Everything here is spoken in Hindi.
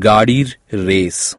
গাড়ির রেস